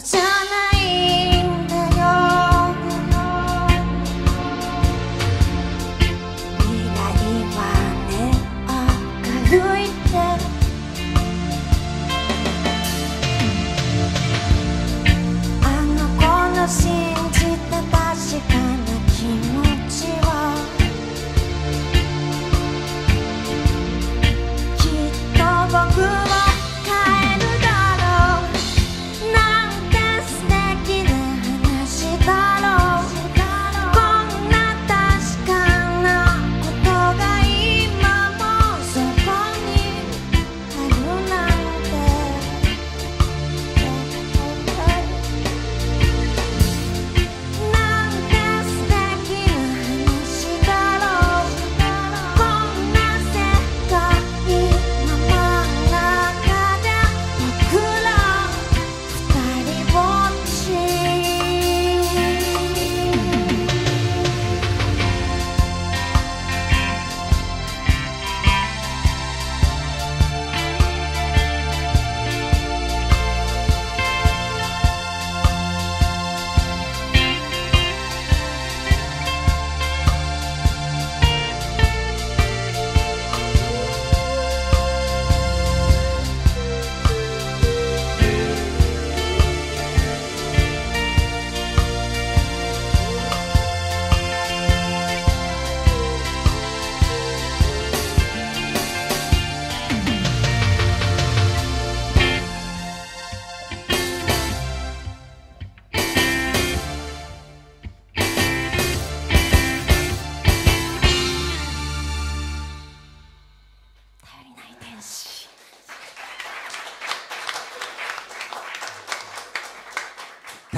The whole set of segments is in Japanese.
当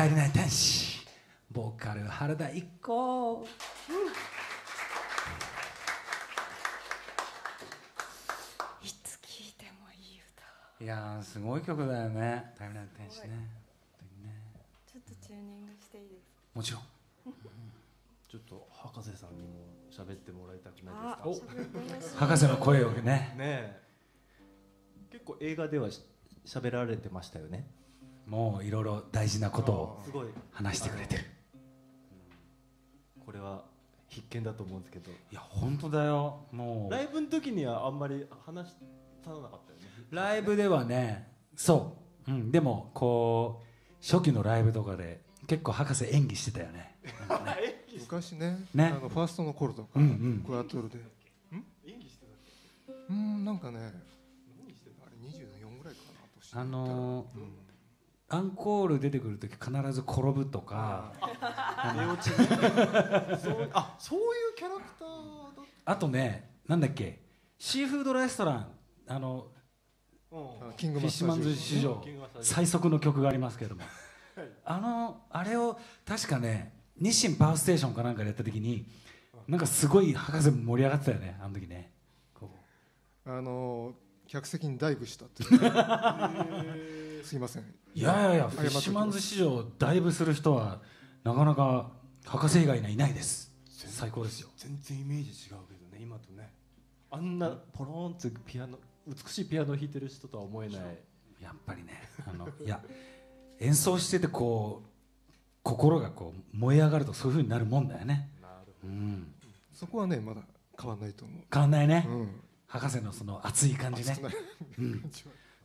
頼りない天使ボーカル原田一子。いつ聴いてもいい歌。いやーすごい曲だよね。頼りない天使ね。本当にね。ちょっとチューニングしていいですか？もちろん。ちょっと博士さんにも喋ってもらいたくないあですか博士の声をね。ねえ。結構映画ではし喋られてましたよねもういろいろ大事なことを話してくれてる。これは必見だと思うんですけど。いや本当だよ。もう。ライブの時にはあんまり話さなかったよね。ライブではねそう、うん、でもこう初期のライブとかで結構博士演技してたよね。ね。昔ねね。あのファーストの頃とか、うんうん。クワトロで。演技してたうんなんかねあれ24ぐらいかな年あのーうんアンコール出てくる時必ず転ぶとか。あそういうキャラクターだっあとねなんだっけシーフードレストランあのフィッシュマンズ史上最速の曲がありますけれども。はい。あのあれを確かね日清パワーステーションかなんかでやった時になんかすごい博士も盛り上がってたよねあの時ね。こあの客席にダイブしたっていう すいません。いやいやいやフィッシュマンズ史上ダイブする人はなかなか博士以外にはいないです。最高ですよ。全然イメージ違うけどね今とね。あんなポロンってピアノ美しいピアノを弾いてる人とは思えない。やっぱりねあの いや演奏しててこう心がこう燃え上がるとそういう風になるもんだよね。なるうん。そこはねまだ変わんないと思う。変わんないね、うん。博士のその熱い感じね。うん。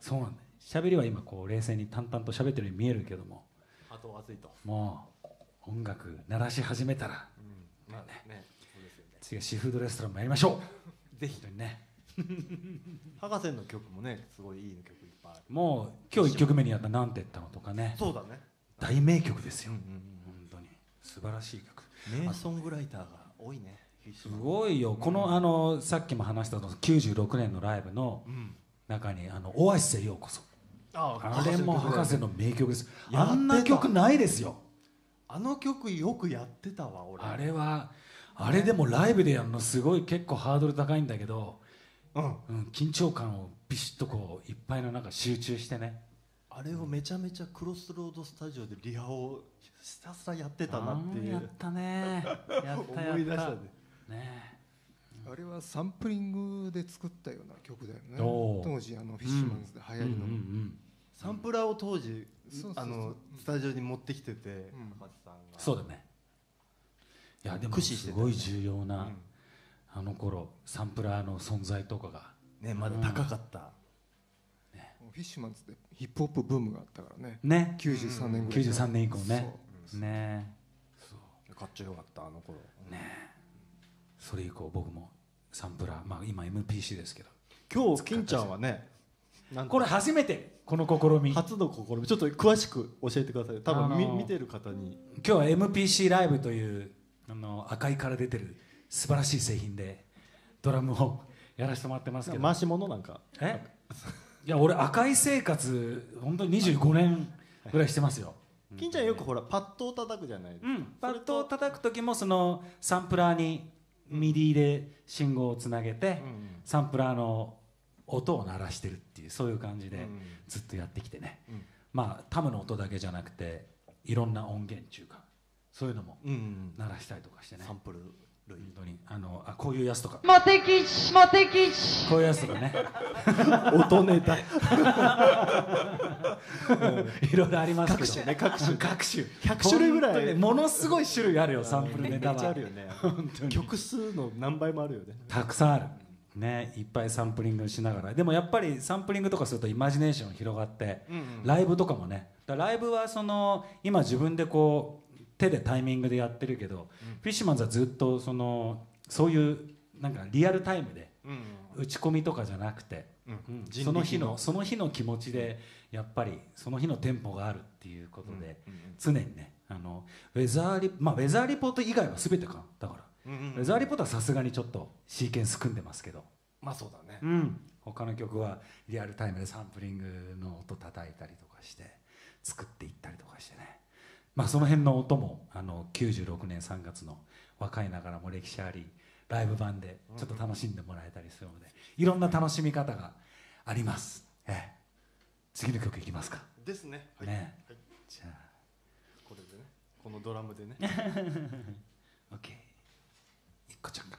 そうなんだよ喋りは今こう冷静に淡々と喋ってるように見えるけども。あと熱いと、もう音楽鳴らし始めたら。うん、まあね。そうですよね。次はシーフードレストランもやりましょう。ぜひ。ね。博士の曲もねすごいいいの曲いっぱいある。もう今日1曲目にやった「なんて言ったの」とかね。そうだね。大名曲ですよ。うんうん本当に。素晴らしい曲。うん名ソングライターが多いね。すごいよ。このあのさっきも話したの96年のライブのうん中にあのオアシスへようこそ。ああれも博士の名曲です。あんな曲ないですよ。あの曲よくやってたわ俺。あれはあれでもライブでやるのすごい結構ハードル高いんだけど、うん。うん、緊張感をビシッとこういっぱいの中集中してね。あれをめちゃめちゃクロスロードスタジオでリハをひたすらやってたなっていう。やったね。やったやった。思い出したね。ねあれはサンプリングで作ったような曲だよね。当時あのフィッシュマンズで流行りの、うんうんうん。サンプラーを当時そうそうそう。あのスタジオに持ってきててん。高橋さんが。そうだね。いやでもすごい重要な、うん。あの頃サンプラーの存在とかが。ねまだ高かった。フィッシュマンズでヒップホップブームがあったからね。ね。93年ぐらい93年以降ね。ね。かっちょよかったあの頃。それ以降僕もサンプラー。まあ今 MPC ですけど。今日金ちゃんはねこれ初めて。この試み。今初の試み。ちょっと詳しく教えてください。多分みあのー。見てる方に。日は MPC ライブというあの赤いから出てる素晴らしい製品でドラムを やらせてもらってますけど。回し物なんか。え？いや俺 AKAI 生活本当に25年ぐらいしてますよ、金ちゃんよくほらパッドを叩くじゃないうん、パッドを叩く時もそのサンプラーに MIDI で信号をつなげて、うん。サンプラーの音を鳴らしてるっていうそういう感じでうん。ずっとやってきてね、うん。まあタムの音だけじゃなくていろんな音源っていうかそういうのも鳴らしたりとかしてね。サンプル類本当にあのあこういうやつとか。モテ吉モテ吉こういうやつとかね。音ネタ。いろいろありますけど。各種ね各種。各種。100種類ぐらい。本当にものすごい種類あるよサンプルネタは。めっちゃあるよね。本当に。曲数の何倍もあるよね。たくさんある。ねいっぱいサンプリングしながら。でもやっぱりサンプリングとかするとイマジネーション広がって、ライブとかもね。だからライブはその今自分でこう手でタイミングでやってるけど、フィッシュマンズはずっとそのそういうなんかリアルタイムで打ち込みとかじゃなくて、その日のその日の気持ちでやっぱりその日のテンポがあるっていうことで、常にねあのウェザーリ、まあ、ウェザーリポート以外は全てか。だから。ウェザーリポートはさすがにちょっとシーケンス組んでますけど、まあそうだね。うん、他の曲はリアルタイムでサンプリングの音叩いたりとかして作っていったりとかしてねまあその辺の音もあの96年3月の若いながらも歴史ありライブ版でちょっと楽しんでもらえたりするのでいろんな楽しみ方があります、ええ、次の曲いきますか、ですね。はい。ねはい。じゃあ。これでね。このドラムでね。OK いっこちゃんが